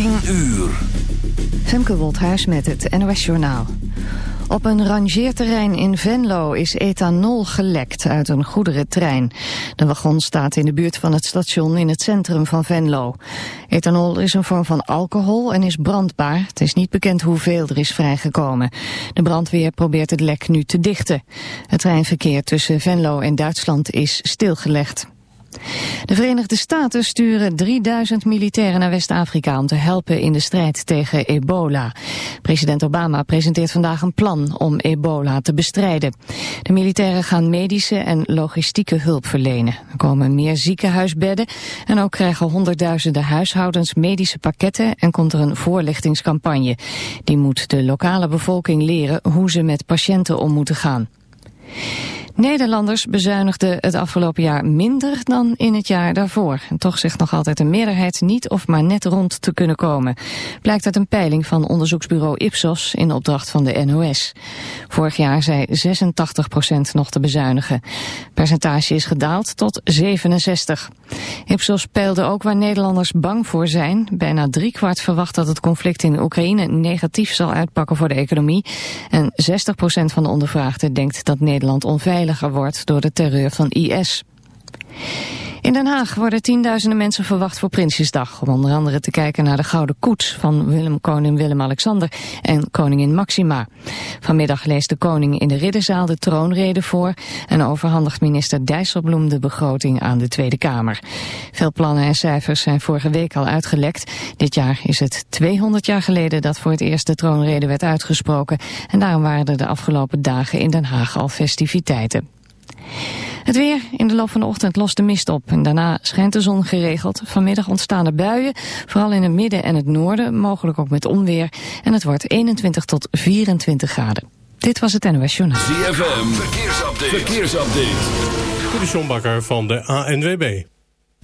10 uur. Femke Woldhuis met het NOS Journaal. Op een rangeerterrein in Venlo is ethanol gelekt uit een goederentrein. De wagon staat in de buurt van het station in het centrum van Venlo. Ethanol is een vorm van alcohol en is brandbaar. Het is niet bekend hoeveel er is vrijgekomen. De brandweer probeert het lek nu te dichten. Het treinverkeer tussen Venlo en Duitsland is stilgelegd. De Verenigde Staten sturen 3000 militairen naar West-Afrika om te helpen in de strijd tegen ebola. President Obama presenteert vandaag een plan om ebola te bestrijden. De militairen gaan medische en logistieke hulp verlenen. Er komen meer ziekenhuisbedden en ook krijgen honderdduizenden huishoudens medische pakketten en komt er een voorlichtingscampagne. Die moet de lokale bevolking leren hoe ze met patiënten om moeten gaan. Nederlanders bezuinigden het afgelopen jaar minder dan in het jaar daarvoor. En toch zegt nog altijd een meerderheid niet of maar net rond te kunnen komen. Blijkt uit een peiling van onderzoeksbureau Ipsos in opdracht van de NOS. Vorig jaar zei 86% nog te bezuinigen. Percentage is gedaald tot 67. Ipsos peilde ook waar Nederlanders bang voor zijn. Bijna driekwart verwacht dat het conflict in Oekraïne negatief zal uitpakken voor de economie. En 60% van de ondervraagden denkt dat Nederland onveilig wordt door de terreur van IS. In Den Haag worden tienduizenden mensen verwacht voor Prinsjesdag. Om onder andere te kijken naar de Gouden Koets van Willem, koning Willem-Alexander en koningin Maxima. Vanmiddag leest de koning in de Ridderzaal de troonrede voor... en overhandigt minister Dijsselbloem de begroting aan de Tweede Kamer. Veel plannen en cijfers zijn vorige week al uitgelekt. Dit jaar is het 200 jaar geleden dat voor het eerst de troonrede werd uitgesproken... en daarom waren er de afgelopen dagen in Den Haag al festiviteiten. Het weer. In de loop van de ochtend lost de mist op. En daarna schijnt de zon geregeld. Vanmiddag ontstaan er buien. Vooral in het midden en het noorden. Mogelijk ook met onweer. En het wordt 21 tot 24 graden. Dit was het NOS Journaal. ZFM. Verkeersupdate. Verkeersupdate. De van de ANWB.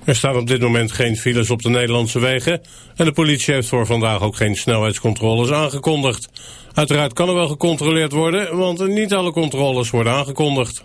Er staan op dit moment geen files op de Nederlandse wegen. En de politie heeft voor vandaag ook geen snelheidscontroles aangekondigd. Uiteraard kan er wel gecontroleerd worden, want niet alle controles worden aangekondigd.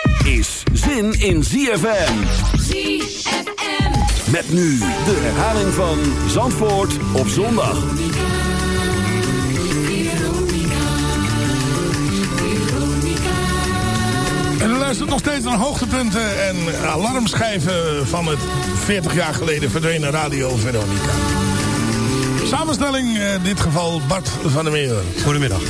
Is zin in ZFM. ZFM. Met nu de herhaling van Zandvoort op zondag. En u luistert nog steeds naar hoogtepunten en alarmschijven van het 40 jaar geleden verdwenen Radio Veronica. Samenstelling, in dit geval Bart van der Meer. Goedemiddag.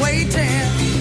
waiting.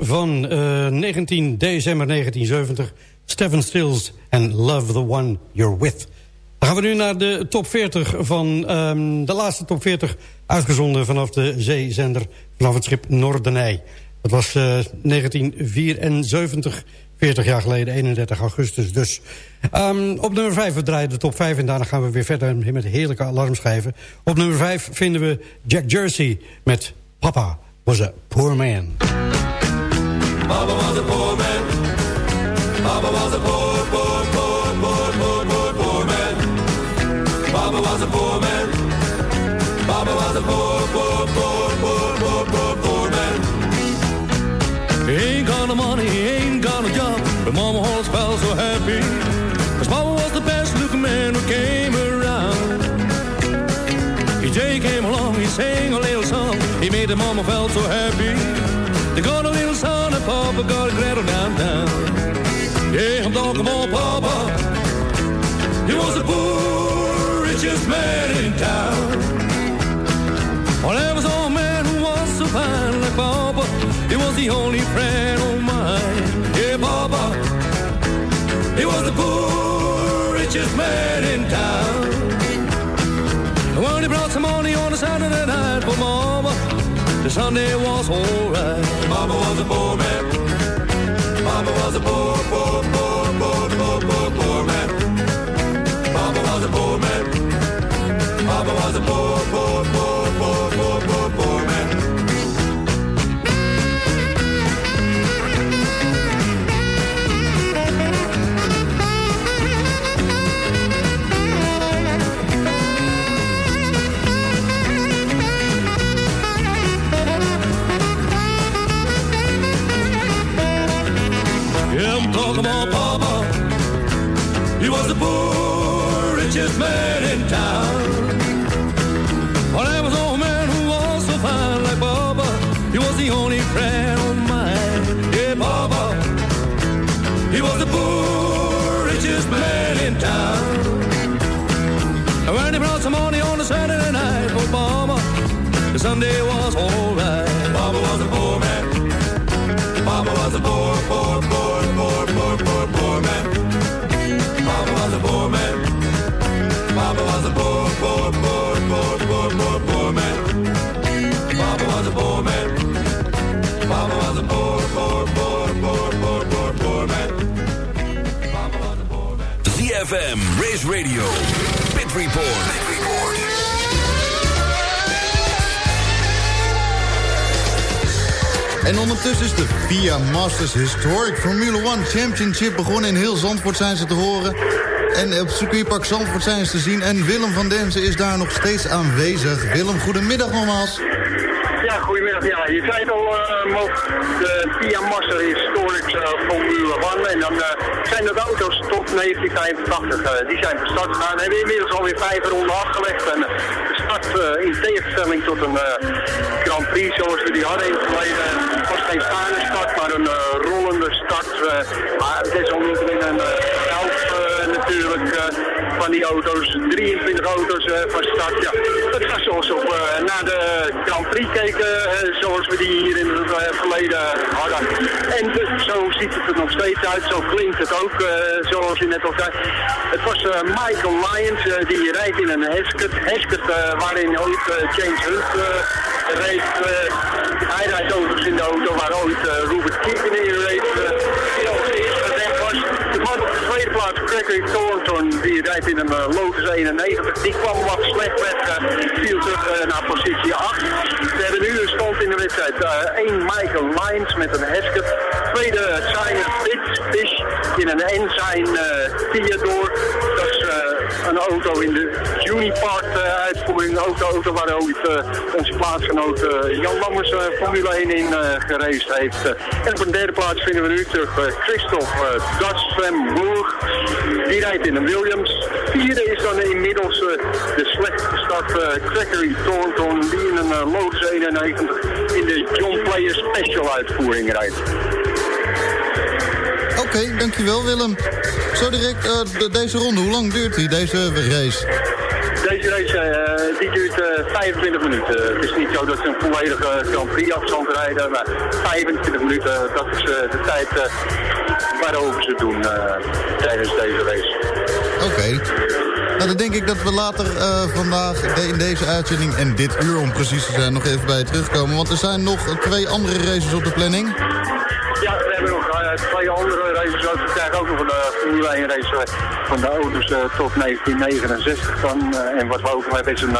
van eh, 19 december 1970. Stephen Stills en Love the One You're With. Dan gaan we nu naar de top 40 van ehm, de laatste top 40... uitgezonden vanaf de zeezender vanaf het schip Noordenij. Dat was eh, 1974, 40 jaar geleden, 31 augustus dus. Ehm, op nummer 5, we de top 5 en daarna gaan we weer verder met heerlijke alarmschijven. Op nummer 5 vinden we Jack Jersey met Papa was a poor man. Baba was a poor man. Baba was a poor, poor, poor, poor, poor, poor, poor man. Baba was a poor man. Baba was a poor, poor, poor, poor, poor, poor, poor man. He ain't got no money, he ain't got no job, but Mama always felt so happy. Cause Baba was the best looking man who came around. He came along, he sang a little song, he made the mama felt so happy. They got a little son and Papa got a cradle downtown. Yeah, I'm talking about Papa. He was the poor richest man in town. Well, there was a man who was so fine like Papa. He was the only friend of mine. Yeah, Papa. He was the poor richest man in town. When he brought some money on a Saturday night for Mama. Sunday was alright. Mama was a poor man. Mama was a poor, poor, poor, poor, poor, poor, poor man. Mama was a poor man. Mama was a poor, poor, poor, Race Radio, Pit Report. Pit Report. En ondertussen is de VIA Masters Historic Formula One Championship begonnen. In heel Zandvoort zijn ze te horen. En op circuitpark Zandvoort zijn ze te zien. En Willem van Denzen is daar nog steeds aanwezig. Willem, goedemiddag nogmaals. Ja, goedemiddag. Ja, je zei het al, uh, Mo, de Via Master Historic 1985. die zijn van start gegaan. Hebben inmiddels alweer vijf ronden afgelegd. En de start in tegenstelling tot een Grand Prix zoals we die hadden in het verleden. was geen staande start, maar een rollende start. maar desalniettemin een helft natuurlijk van die auto's. 23 auto's van start. Ja, dat was zoals op na de Grand Prix keken, zoals we die hier in het verleden hadden. En zo ziet het er nog steeds uit, zo klinkt het ook, zoals je net al zei. Het was Michael Lyons, die rijdt in een Heskett waarin ooit James Hunt reed. hij rijdt overigens in de auto waar ooit Robert Keegan in reed. Plaats, Gregory Thornton, die rijdt in een Lotus 91. Die kwam wat slecht weg, viel terug naar positie 8. We hebben nu een stand in de wedstrijd. Eén Michael Lyons met een Heskett. Tweede Simon Fish in een Ensign Theodore. Dat een auto in de Unipart uitvoering. Een auto, auto waar ooit onze plaatsgenoot Jan Lammers Formule 1 in gereisd heeft. en op een derde plaats vinden we nu terug Christophe Dassenburg. Die rijdt in een Williams. Vierde is dan inmiddels de slecht gestart Gregory Thornton. Die in een Lotus 91 in de John Player Special uitvoering rijdt. Oké, okay, dankjewel Willem. Zo direct, uh, deze ronde, hoe lang duurt die, deze race? Deze race uh, die duurt uh, 25 minuten. Het is niet zo dat ze een volledige Grand Prix afstand rijden, maar 25 minuten, dat is de tijd waarover ze doen tijdens deze race. Oké. Okay. Nou, dan denk ik dat we later uh, vandaag de, in deze uitzending... en dit uur om precies te zijn, nog even bij terugkomen. Want er zijn nog twee andere races op de planning. Ja, we hebben nog uh, twee andere races. We krijgen ook nog een uh, Formule 1 race van de auto's tot 1969 dan. en wat we ook nog hebben is een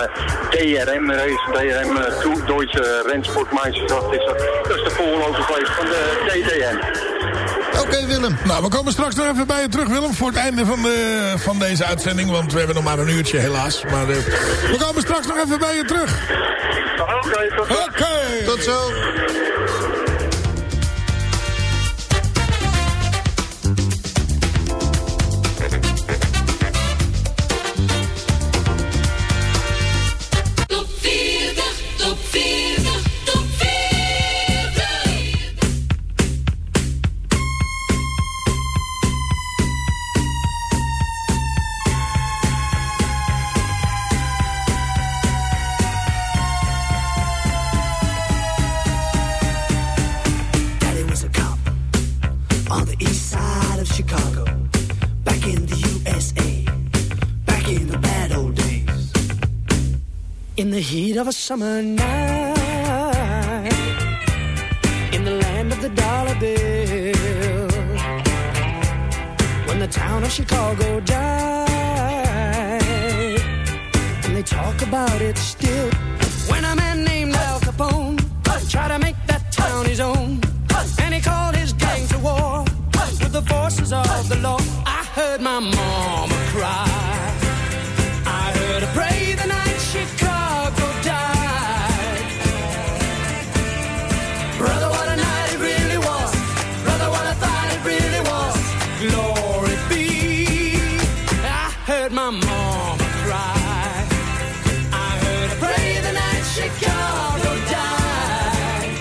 DRM race. DRM, uh, Duitse Rennsportmeisterschaft is dat. Dat is de voorloper van de DTM. Oké okay, Willem. Nou, we komen straks nog even bij je terug Willem voor het einde van, de, van deze uitzending. Want we hebben nog maar een uurtje helaas. Maar uh, we komen straks nog even bij je terug. Oké, okay, tot zo. Oké, okay. tot zo. Summer night heard my mama cry. I heard her pray the night Chicago died.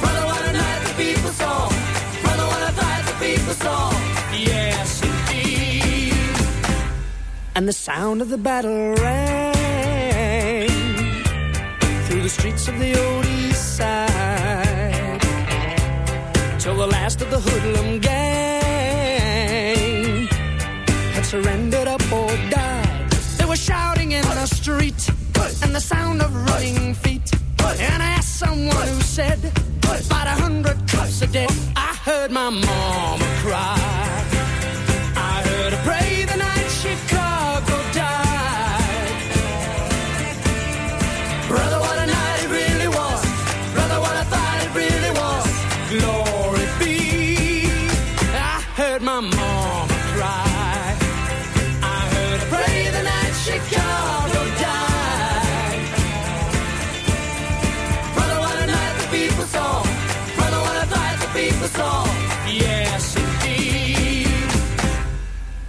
Brother, what a night the people saw. Brother, what a night the people saw. Yes, indeed. And the sound of the battle rang through the streets of the old east side till the last of the hoodlum gang surrendered up or died. They were shouting in the street and the sound of running feet. And I asked someone who said, about a hundred cups a day. I heard my mama cry.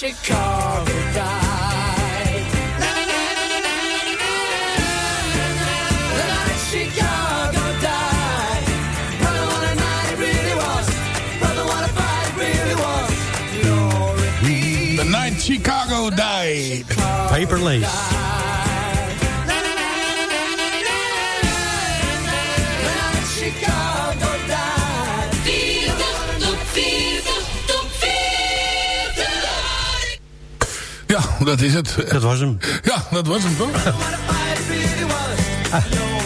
Chicago died. The night Chicago died. Brother, what a night it really was. Brother, what a fight really was. The Night Chicago Died. Paper Lace. dat is het. Dat was hem. Ja, dat was hem toch?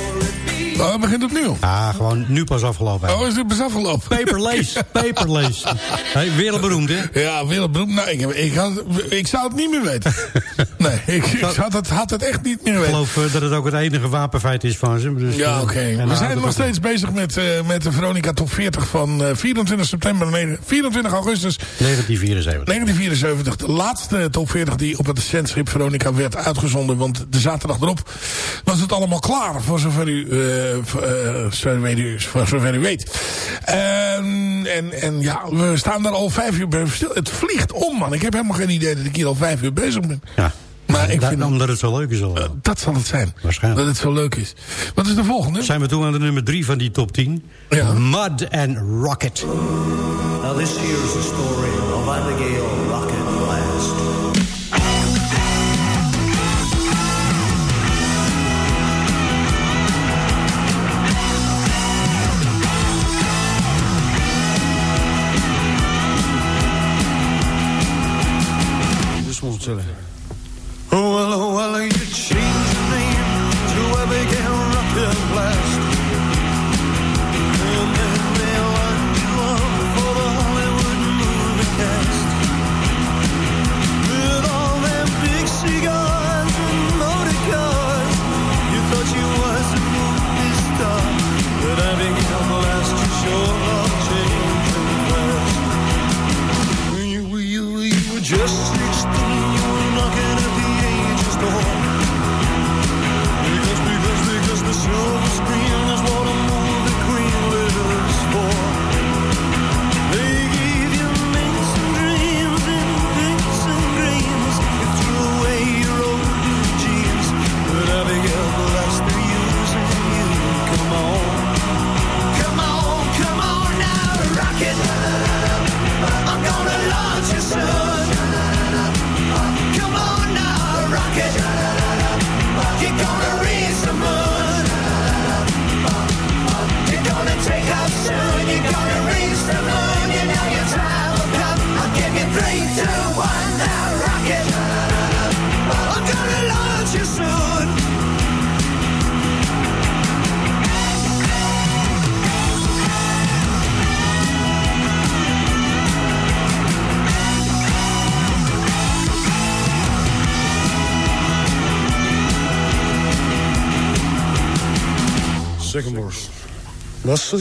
Oh, het begint opnieuw. Ah, gewoon nu pas afgelopen. Oh, is het pas afgelopen? Paper Lace. Paper Lace. Hey, wereldberoemd, hè? Ja, wereldberoemd. Nou, ik, heb- ik, had, ik zou het niet meer weten. Nee, ik, ik had, het, had het echt niet meer Ik weten. geloof eh, dat het ook het enige wapenfeit is van ze. Dus, Ja, eh, oké. We zijn nog steeds bezig met, eh, met de Veronica Top 40 van eh, 24 september, negen- 24 augustus 1974. 1974. De laatste Top 40 die op het zendschip Veronica werd uitgezonden. Want de zaterdag erop was het allemaal klaar, voor zover u, zover u, voor zover u weet. En, en, en ja, we staan daar al vijf uur bij stil. Het vliegt om, man. Ik heb helemaal geen idee dat ik hier al vijf uur bezig ben. Ja. Maar ik vind, Omdat het zo leuk is al. dat zal het zijn. Waarschijnlijk. Dat het zo leuk is. Wat is de volgende? Zijn we toe aan de nummer 3 van die top 10? Ja. Mud and Rocket. Now this here's the story of Abigail Oh, well, oh, well, you nosso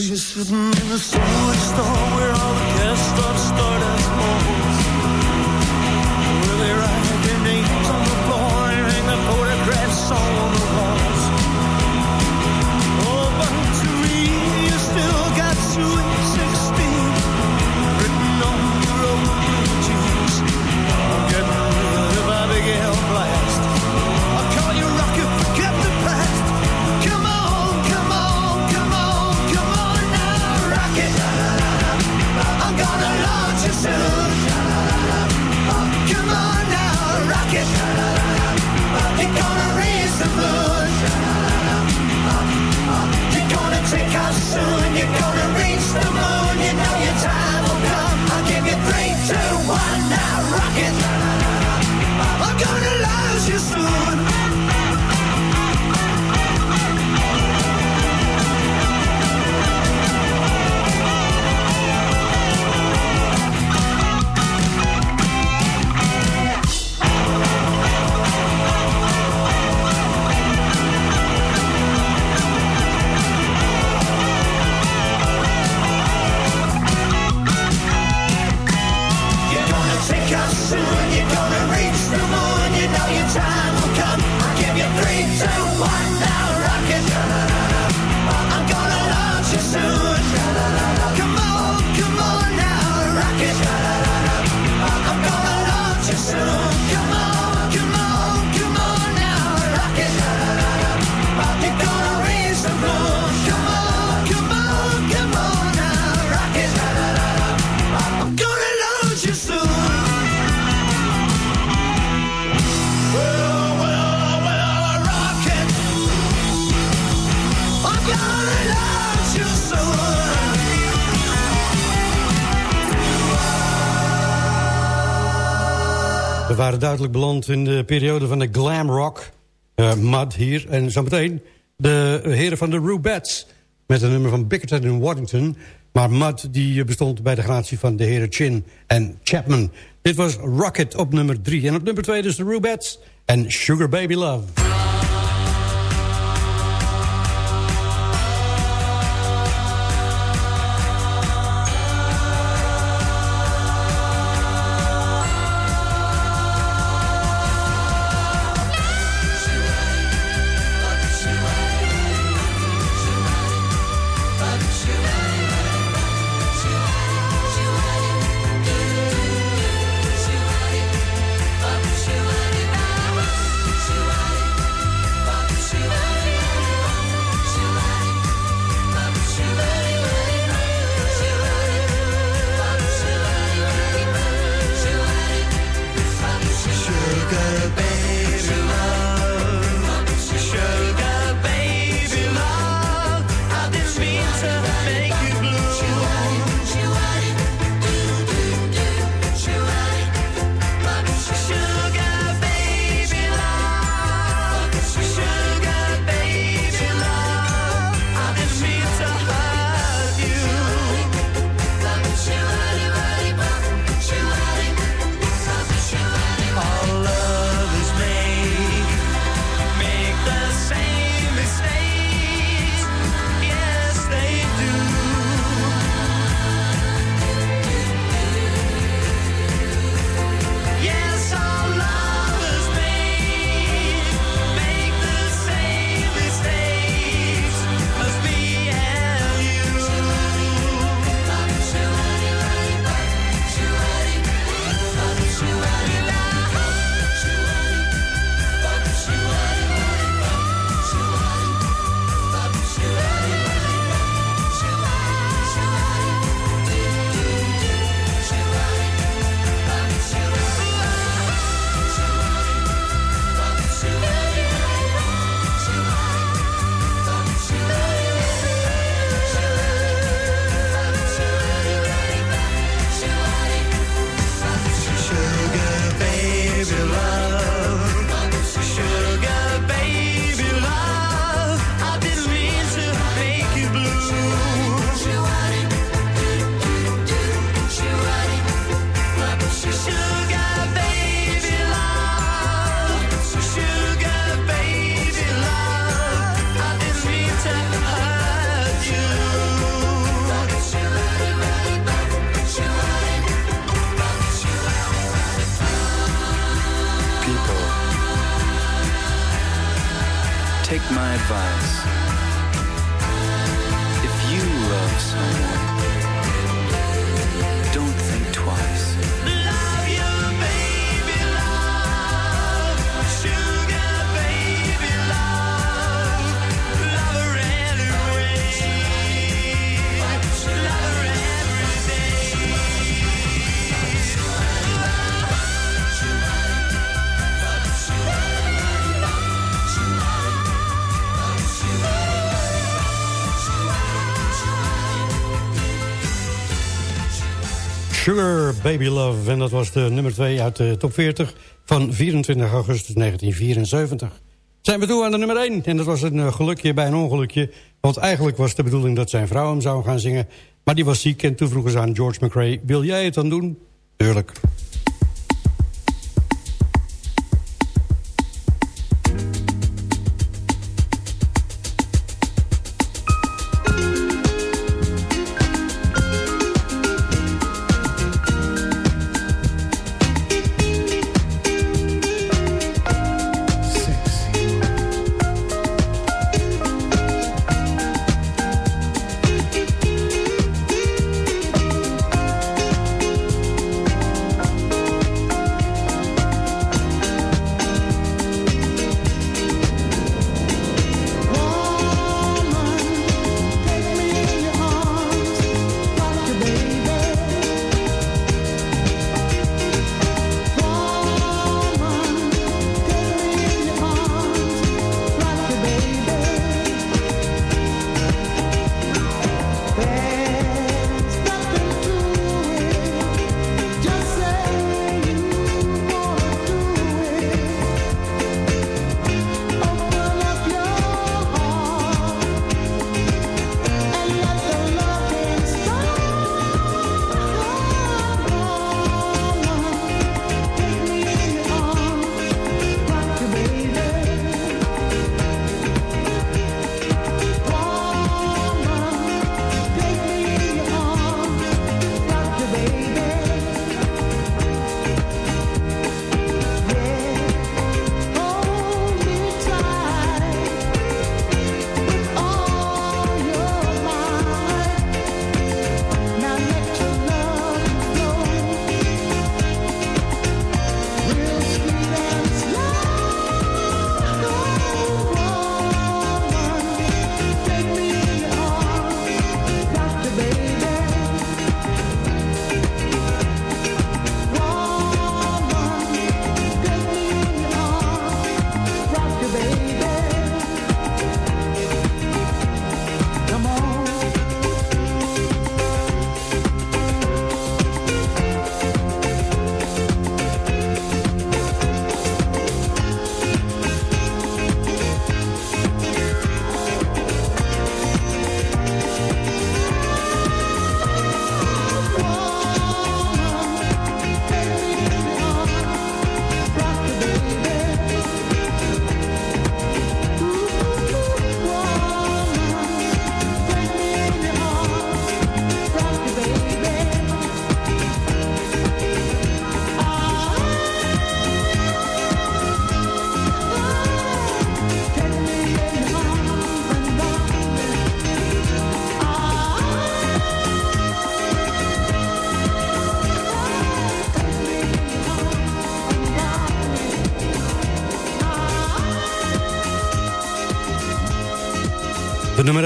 duidelijk beland in de periode van de glam rock. Uh, mud hier. En zometeen de heren van de Rubettes. Met een nummer van Bickerton in Waddington. Maar mud die bestond bij de gratie van de heren Chin en Chapman. Dit was Rocket op nummer 3. En op nummer 2 dus de Rubettes en Sugar Baby Love. Baby Love. En dat was de nummer 2 uit de top 40 van 24 augustus 1974. Zijn we toe aan de nummer 1. En dat was een eh, gelukje bij een ongelukje. Want eigenlijk was de bedoeling dat zijn vrouw hem zou gaan zingen. Maar die was ziek en toen vroegen ze aan George McRae... wil jij het dan doen? Tuurlijk.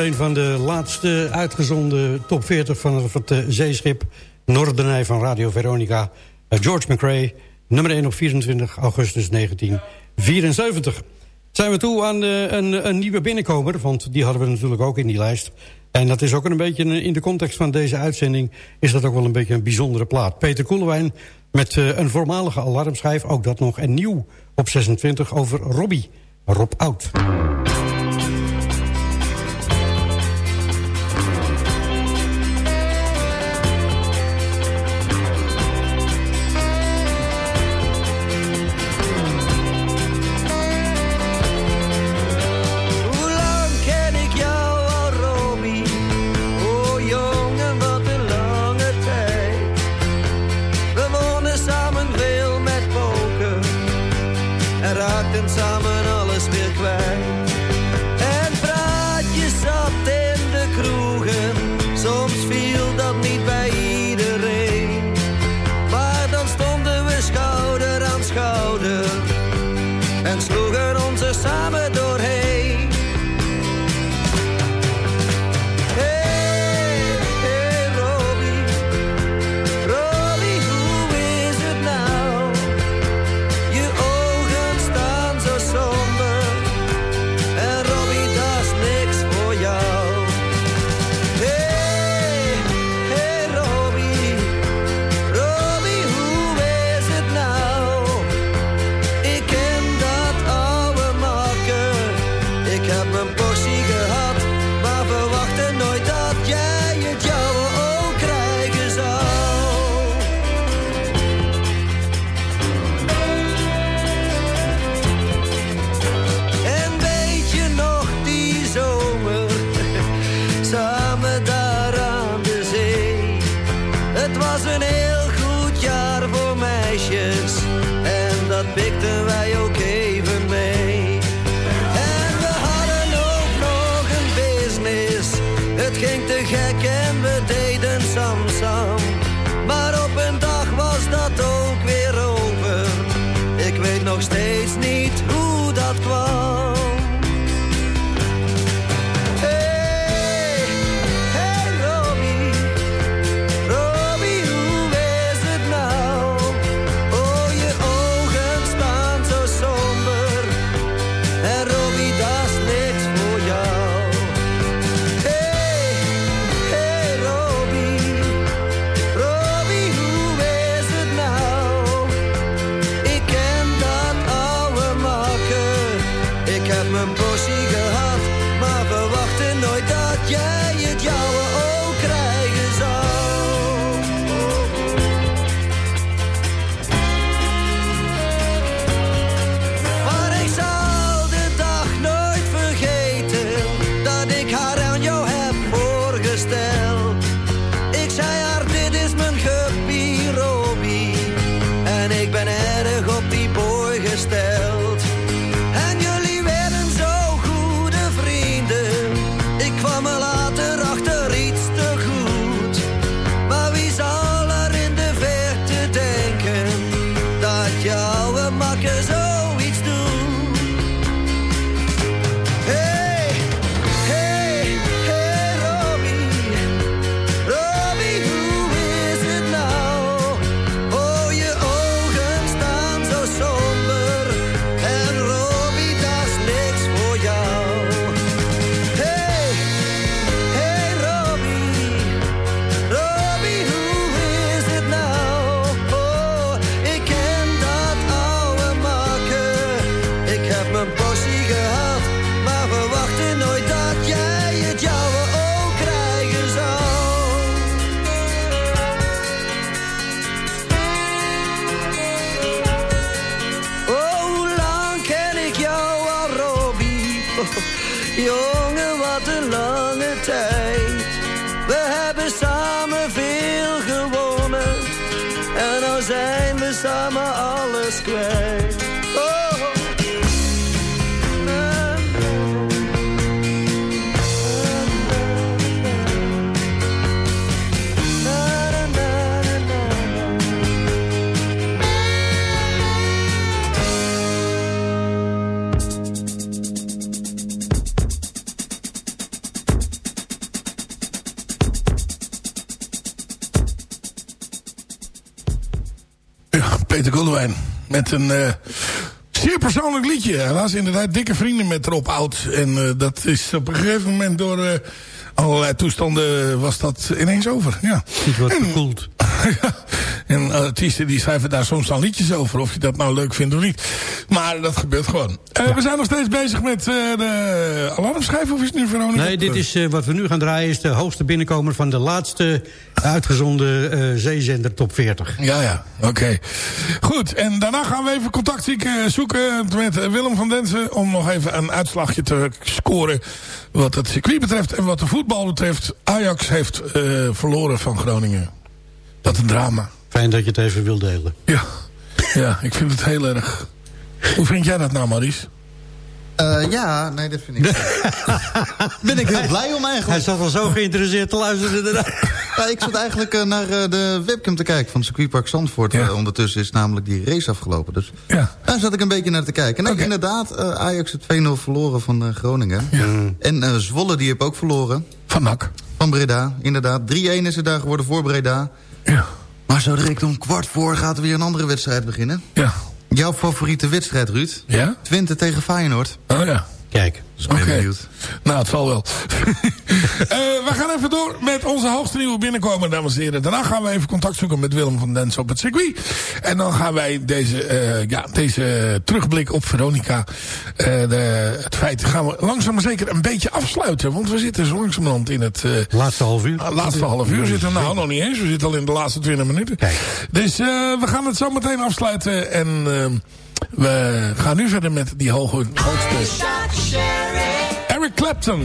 1 van de laatste uitgezonden top 40 van het eh, zeeschip Noordernij van Radio Veronica. eh, George McRae, nummer 1 op 24 augustus 1974. Zijn we toe aan eh, een, een nieuwe binnenkomer, want die hadden we natuurlijk ook in die lijst. En dat is ook een beetje een- in de context van deze uitzending... is dat ook wel een beetje een bijzondere plaat. Peter Koelewijn met een voormalige alarmschijf, ook dat nog. En nieuw op 26 over Robbie, Rob Oud. Alles Met een eh, zeer persoonlijk liedje. Hij was inderdaad dikke vrienden met Rob Oud. En eh, dat is op een gegeven moment door eh, allerlei toestanden was dat ineens over. Ja. Iets wat gekoeld. ja. En artiesten die schrijven daar soms dan liedjes over. Of je dat nou leuk vindt of niet. Maar dat gebeurt gewoon. Eh, We zijn nog steeds bezig met eh, de alarmschijf. Of is het nu Veronica? Nee, dit is, eh, wat we nu gaan draaien is de hoogste binnenkomer... van de laatste uitgezonden eh, zeezender Top 40. Ja, ja, oké. Goed, en daarna gaan we even contact zoeken met Willem van Densen... om nog even een uitslagje te scoren wat het circuit betreft... en wat de voetbal betreft. Ajax heeft verloren van Groningen. Dat een drama. Fijn dat je het even wil delen. Ja, ja ik vind het heel erg... Hoe vind jij dat nou, Maurice? Eh, ja, nee, dat vind ik... ben ik heel blij om eigenlijk. Hij zat al zo geïnteresseerd te luisteren. Ja, ik zat eigenlijk eh, naar eh, de webcam te kijken van circuitpark Zandvoort. Eh, ondertussen is namelijk die race afgelopen. Dus ja. daar zat ik een beetje naar te kijken. En inderdaad, eh, Ajax heeft 2-0 verloren van eh, Groningen. En eh, Zwolle die heeft ook verloren. Van NAC. Van Breda, inderdaad. 3-1 is het daar geworden voor Breda. Ja. Maar zo direct om kwart voor gaat er weer een andere wedstrijd beginnen. Ja. Jouw favoriete wedstrijd, Ruud? Ja? Twente tegen Feyenoord. Oh ja. Kijk. Dus ben Oké. benieuwd. Nou, het zal wel. Eh, we gaan even door met onze hoogste nieuwe binnenkomen, dames en heren. Daarna gaan we even contact zoeken met Willem van Dens op het circuit. En dan gaan wij deze, eh, ja, deze terugblik op Veronica... eh, de, het feit gaan we langzaam maar zeker een beetje afsluiten. Want we zitten zo langzamerhand in het... Laatste half uur. laatste half uur zitten we nou nog niet eens. We zitten al in de laatste 20 minuten. Dus eh, we gaan het zo meteen afsluiten. En we gaan nu verder met die hoge, hoogste... Eric Clapton.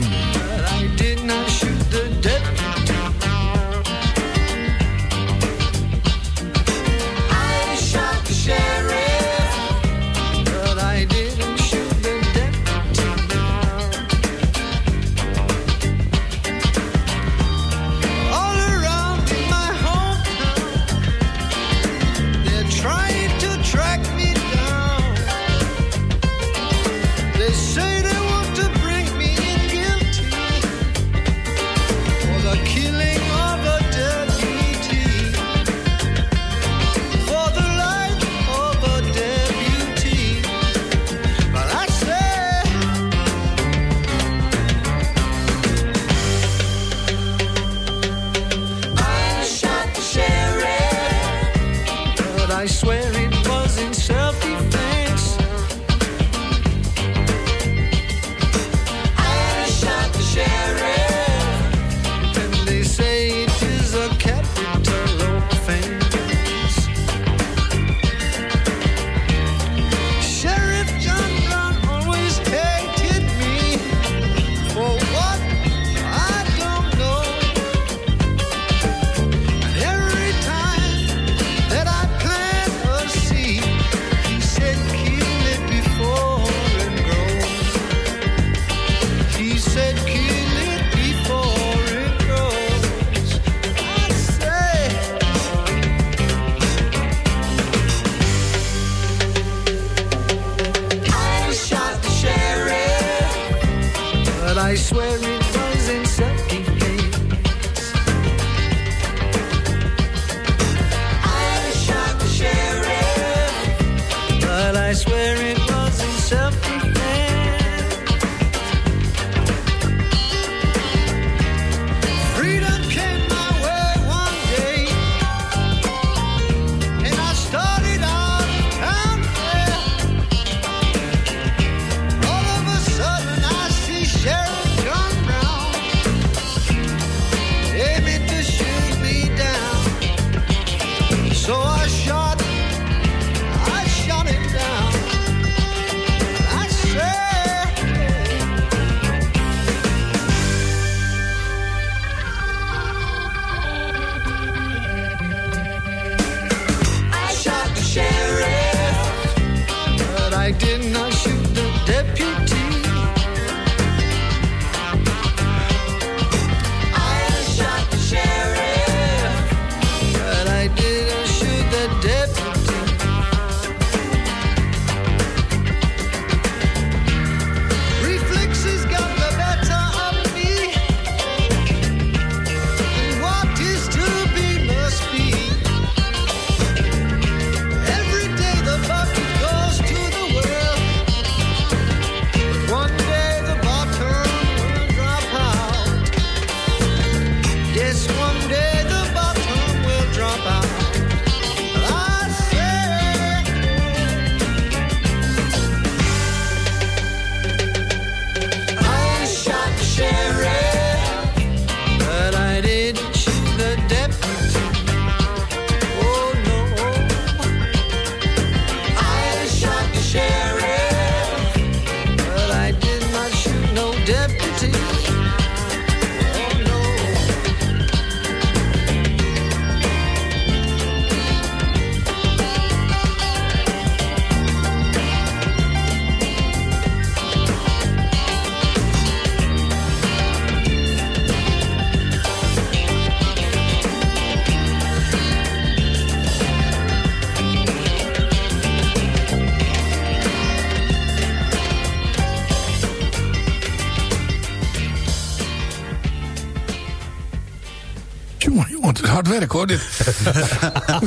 Werk hoor. Dit.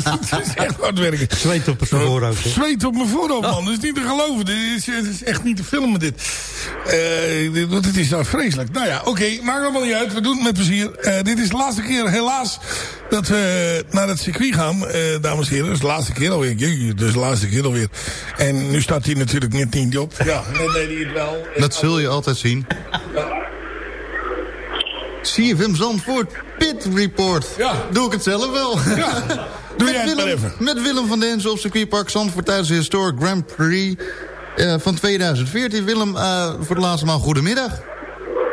het is echt hard werken. Zweet op zijn voorhoofd. hè? Zweet op mijn voorhoofd, man. Dat is niet te geloven. Dit is, het is echt niet te filmen, dit. Eh, want het is nou vreselijk. Nou ja, oké. maakt allemaal niet uit. We doen het met plezier. Eh, dit is de laatste keer, helaas, dat we naar het circuit gaan, eh, dames en heren. Dat is de laatste keer alweer. Is de laatste keer alweer. En nu staat hij natuurlijk net niet op. Ja, net deed hij het wel. Dat zul je altijd zien. CFM Zandvoort, Pit Report. Ja. Doe ik het zelf wel. Ja. Doe jij het maar Willem, even. met Willem van Denzen op circuitpark Zandvoort tijdens de Historic Grand Prix eh, van 2014. Willem, eh, voor de laatste maal goedemiddag.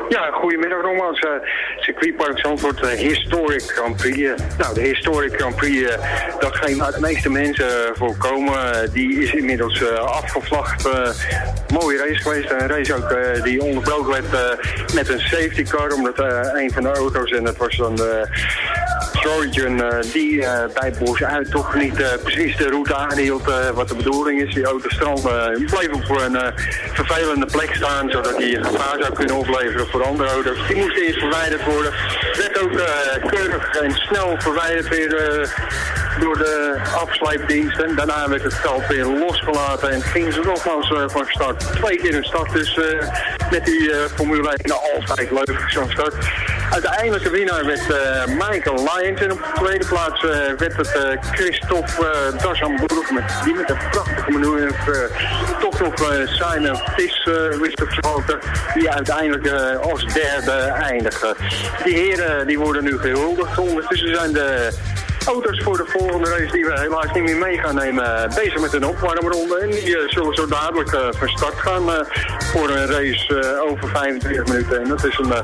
Ja, goedemiddag nogmaals. Uh, circuitpark Zandvoort, uh, Historic Grand Prix. Eh, nou, de Historic Grand Prix, datgene waar de meeste mensen voorkomen, die is inmiddels afgevlacht. Mooie race geweest. Een race ook die onderbroken werd met een safety car, omdat een van de auto's, en dat was dan de Trojan, eh, die eh, bij uit toch niet eh, precies de route aanhield wat de bedoeling is. Die auto strandde, bleef op een vervelende plek staan, zodat hij gevaar zou kunnen opleveren voor andere auto's. Die moest eerst verwijderd worden. Werd ook keurig en snel verwijderd weer door de afslijpdiensten. Daarna werd het veld weer losgelaten en gingen ze nogmaals eh, van start. Twee keer een start dus eh, met die eh, Formule 1 nou, altijd leuk zo'n start. Uiteindelijk de winnaar werd Michael Lyons en op de tweede plaats werd het Christophe uh, met, die met een prachtige manoeuvre toch nog Simon Vis wist te verhogen, die uiteindelijk als derde eindigde. Die heren die worden nu gehuldigd. Ondertussen zijn de auto's voor de volgende race die we helaas niet meer mee gaan nemen. eh, Bezig met een opwarmronde. En die eh, zullen zo dadelijk eh, van start gaan voor een race over 25 minuten. En dat is een eh,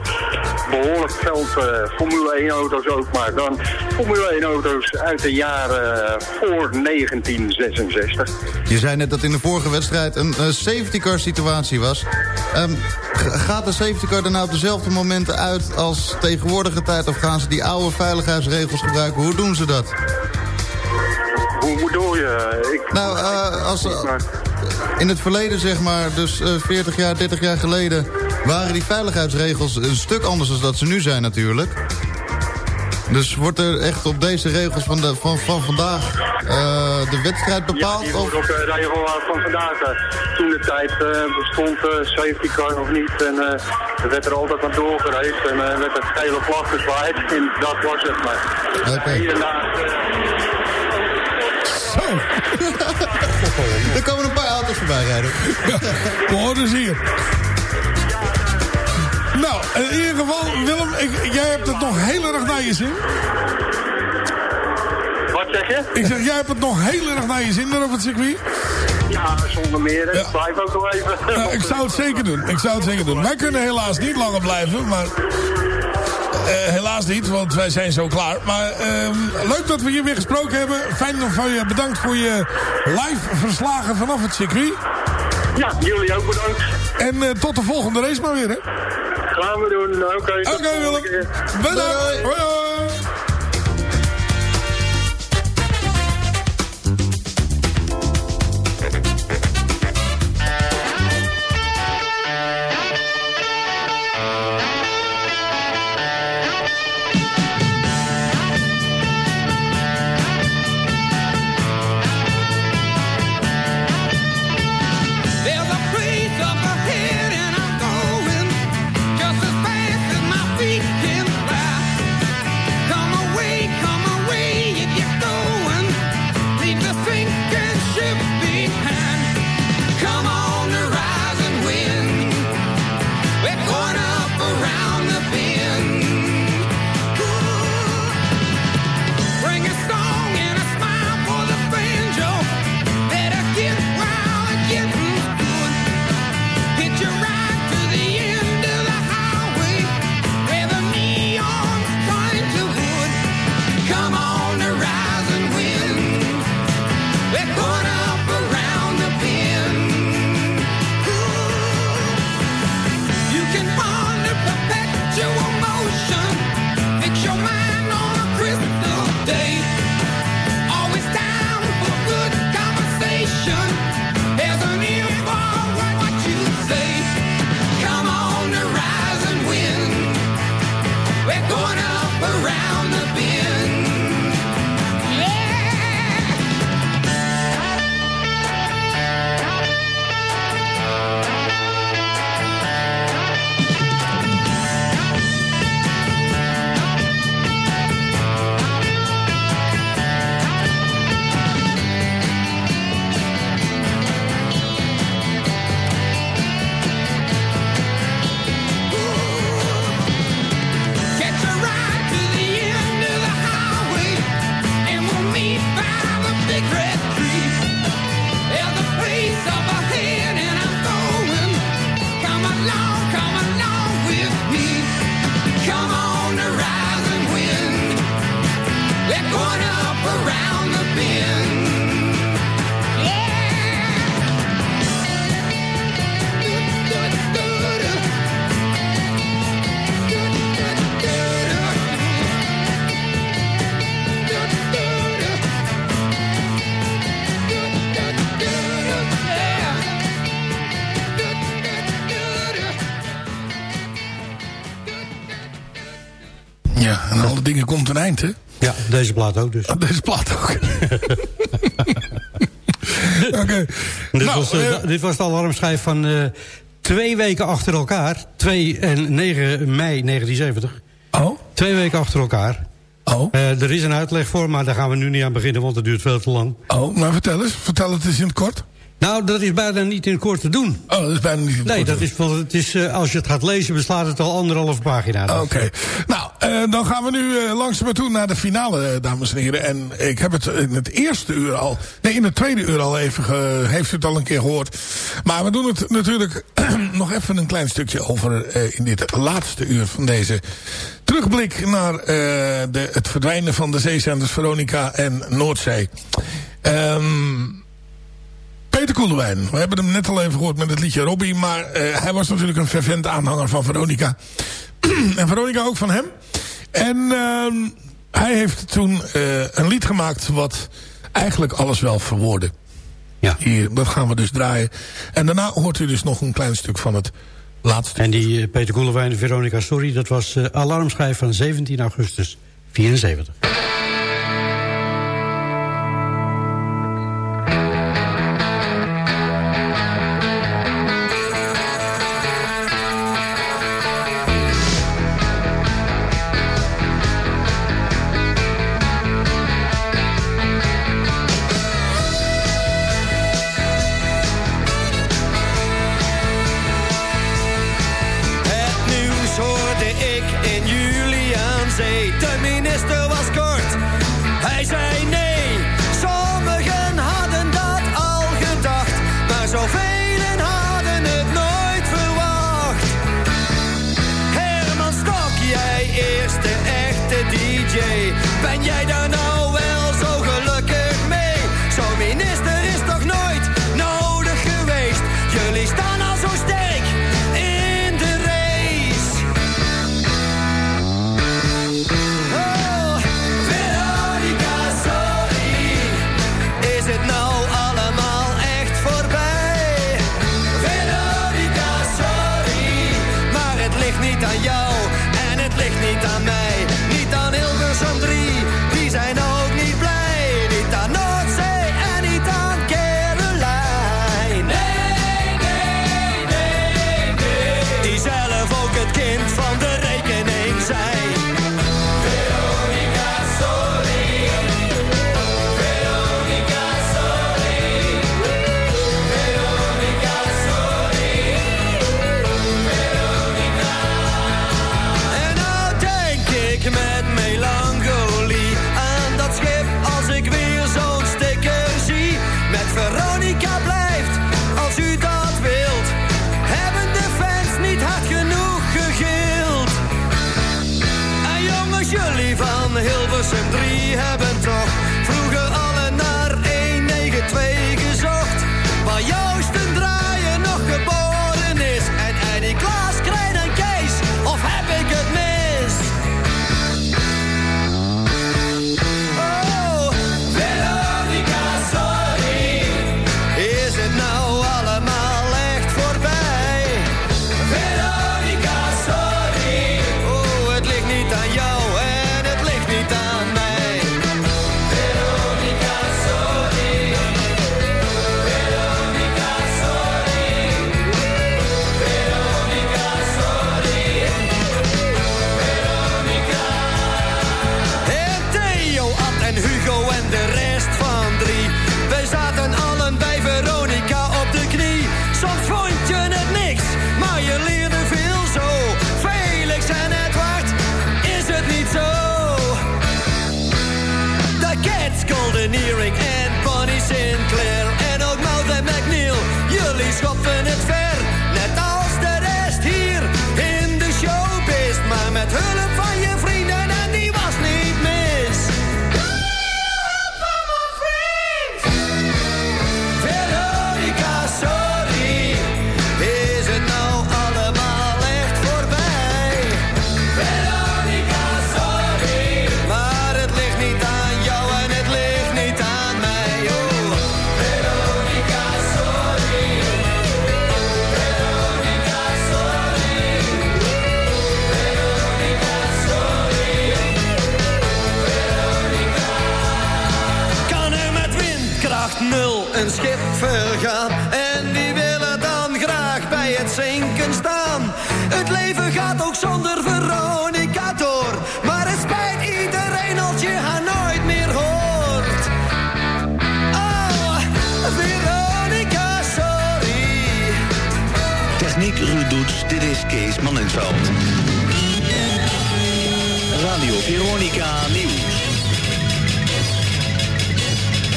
behoorlijk veld Formule 1 auto's ook. Maar dan Formule 1 auto's uit de jaren voor 1966. Je zei net dat in de vorige wedstrijd een safety car situatie was. Ehm, gaat de safety car er nou op dezelfde momenten uit als tegenwoordige tijd... of gaan ze die oude veiligheidsregels gebruiken? Hoe doen ze dat? Hoe bedoel je? Ik, Nou, eh, als, in het verleden zeg maar, dus eh, 40 jaar, 30 jaar geleden... waren die veiligheidsregels een stuk anders dan dat ze nu zijn natuurlijk. Dus wordt er echt op deze regels van, de, van, van vandaag eh, de wedstrijd bepaald? Ja, die of? wordt op de regel van vandaag. toen de tijd eh, bestond eh, safety car of niet. En eh, er werd er altijd aan doorgereisd. En eh, werd het gele vlag gezwaaid. En dat was het maar. Oké. Daar, eh, er komen een paar auto's voorbij rijden. We horen ze hier. In ieder geval, Willem, ik, jij hebt het nog heel erg naar je zin. Wat zeg je? Ik zeg, jij hebt het nog heel erg naar je zin daar op het circuit. Ja, zonder meer. Ik blijf ook nog even. Nou, ik zou het zeker doen. Ik zou het zeker doen. Wij kunnen helaas niet langer blijven, maar... eh, helaas niet, want wij zijn zo klaar. Maar ehm, leuk dat we hier weer gesproken hebben. Fijn van je bedankt voor je live verslagen vanaf het circuit. Ja, jullie ook bedankt. En eh, tot de volgende race maar weer, hè? Gaan we doen. Oké, tot Oké, Willem. keer. Bedankt. Hoi, hoi. Ja, en alle dingen komt een eind, hè? Ja, deze plaat ook dus. Ah, Deze plaat ook. Oké. Dit, Nou, was, eh, dit was de alarmschijf van eh, twee weken achter elkaar. 2 en 9 mei 1970. Oh? Twee weken achter elkaar. Oh? er is een uitleg voor, maar daar gaan we nu niet aan beginnen, want het duurt veel te lang. Oh, maar vertel eens. Vertel het eens in het kort. Nou, dat is bijna niet in kort te doen. Oh, dat is bijna niet in Nee, kort te dat is, het is, eh, als je het gaat lezen, beslaat het al anderhalve pagina. Oké. Nou, eh, dan gaan we nu eh, langzaam maar toe naar de finale, dames en heren. En ik heb het in het eerste uur al... Nee, in het tweede uur al even... ge- heeft u het al een keer gehoord. Maar we doen het natuurlijk nog even een klein stukje over... in dit laatste uur van deze terugblik... naar de, het verdwijnen van de zeezenders Veronica en Noordzee. Ehm... Peter Koelewijn. We hebben hem net al even gehoord met het liedje Robbie. Maar eh, hij was natuurlijk een fervent aanhanger van Veronica. en Veronica ook van hem. En ehm, hij heeft toen eh, een lied gemaakt wat eigenlijk alles wel verwoordde. Ja. Hier, dat gaan we dus draaien. En daarna hoort u dus nog een klein stuk van het laatste. En die eh, Peter Koelewijn en Veronica Sorry, dat was alarmschijf van 17 augustus 74.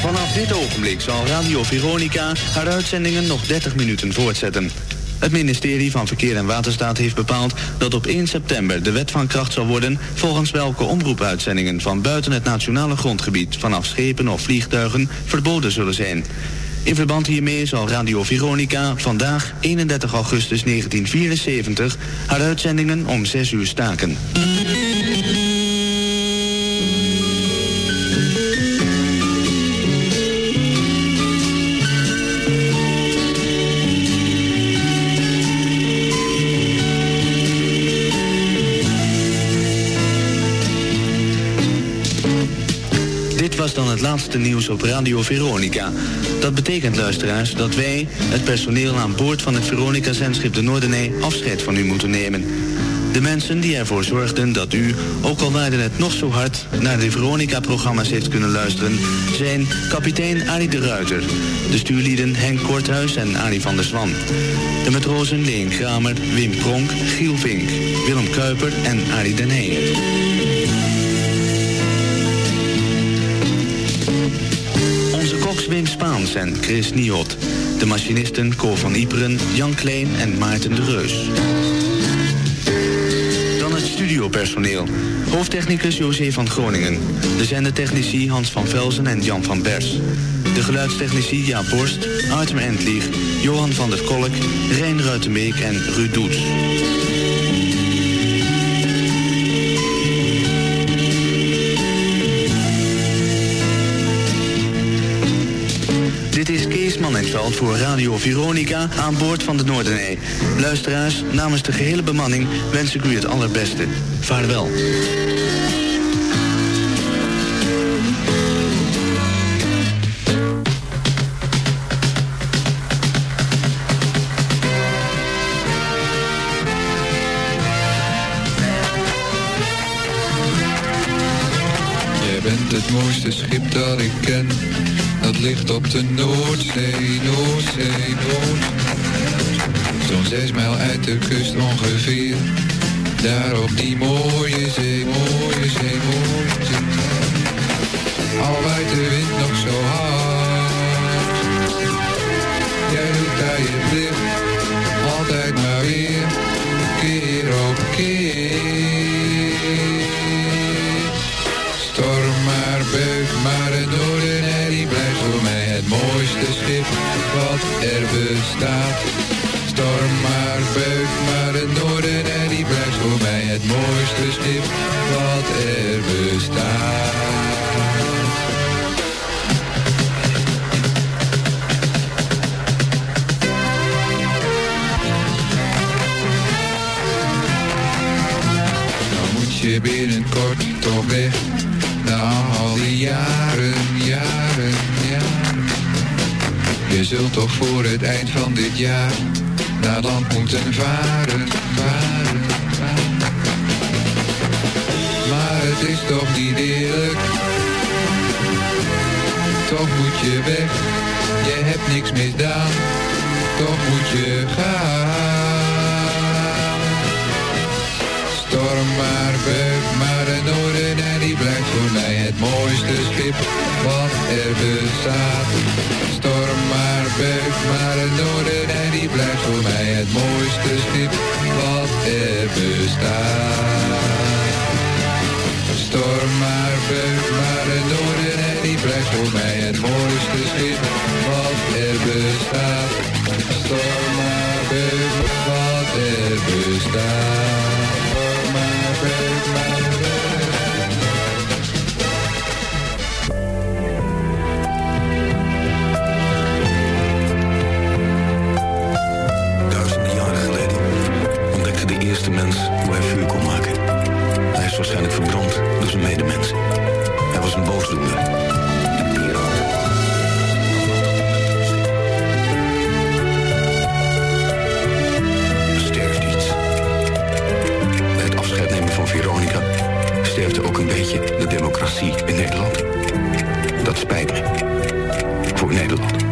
Vanaf dit ogenblik zal Radio Veronica haar uitzendingen nog 30 minuten voortzetten. Het ministerie van Verkeer en Waterstaat heeft bepaald dat op 1 september de wet van kracht zal worden volgens welke omroepuitzendingen van buiten het nationale grondgebied vanaf schepen of vliegtuigen verboden zullen zijn. In verband hiermee zal Radio Veronica vandaag 31 augustus 1974 haar uitzendingen om 6 uur staken. Laatste nieuws op Radio Veronica. Dat betekent, luisteraars, dat wij, het personeel aan boord van het Veronica-zendschip de Noordenee, afscheid van u moeten nemen. De mensen die ervoor zorgden dat u, ook al waarde het nog zo hard, naar de Veronica-programma's heeft kunnen luisteren, zijn kapitein Arie de Ruiter, de stuurlieden Henk Korthuis en Arie van der Zwan, de matrozen Leen Kramer, Wim Pronk, Giel Vink, Willem Kuiper en Arie den Heijer. Wim Spaans en Chris Niot. De machinisten Cor van Iperen, Jan Kleen en Maarten de Reus. Dan het studiopersoneel. Hoofdtechnicus José van Groningen. De zendertechnici Hans van Velzen en Jan van Bers. De geluidstechnici Jaap Borst, Artem Endlieg, Johan van der Kolk, Rijn Ruitenbeek en Ruud Doets. Mannenveld voor Radio Veronica aan boord van de Noordenee. Luisteraars, namens de gehele bemanning wens ik u het allerbeste. Vaarwel. Jij bent het mooiste schip dat ik ken. Ligt op de Noordzee, Noordzee, Noordzee. Zo'n zes mijl uit de kust ongeveer. Daar op die mooie zee, mooie zee, mooie zee. Al waait de wind nog zo hard. Jij doet daar je plicht, wat er bestaat. Storm maar, beuk maar, de Noordenij die blijft voor mij het mooiste schip wat er bestaat. Je binnenkort toch weg. Na al die jaren, jaren. Je zult toch voor het eind van dit jaar naar land moeten varen, varen, varen. Maar het is toch niet eerlijk. Toch moet je weg, je hebt niks misdaan. Toch moet je gaan. Storm maar, beuk maar, de Noordenij die blijft voor mij het mooiste schip wat er bestaat. Maar, beuk maar, de Noordenij die blijft voor mij het mooiste schip wat er bestaat. Storm maar, beuk maar, de Noordenij die blijft voor mij het mooiste schip wat er bestaat. Storm maar, beuk wat er bestaat. Storm maar, mens hoe hij vuur kon maken. Hij is waarschijnlijk verbrand door zijn medemens. Hij was een boosdoener. Veronica sterfte ook een beetje de democratie in Nederland. Dat spijt me. Voor Nederland.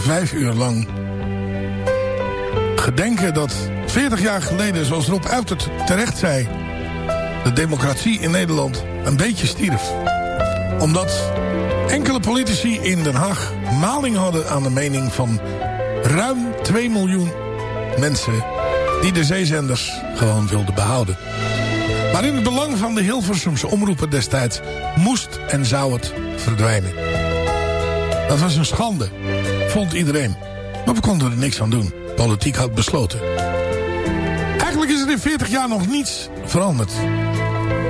Vijf uur lang gedenken dat 40 jaar geleden, zoals Rob Uitert terecht zei... de democratie in Nederland een beetje stierf. Omdat enkele politici in Den Haag maling hadden aan de mening van ruim 2 miljoen mensen... die de zeezenders gewoon wilden behouden. Maar in het belang van de Hilversumse omroepen destijds moest en zou het verdwijnen. Dat was een schande, vond iedereen. Maar we konden er niks aan doen. Politiek had besloten. Eigenlijk is er in 40 jaar nog niets veranderd.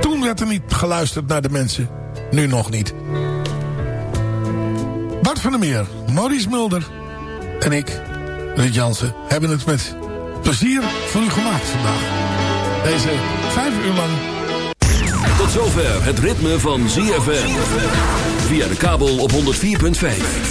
Toen werd er niet geluisterd naar de mensen. Nu nog niet. Bart van der Meer, Maurice Mulder en ik, Ruud Jansen, hebben het met plezier voor u gemaakt vandaag. Deze vijf uur lang Tot zover het ritme van ZFM. Via de kabel op 104.5.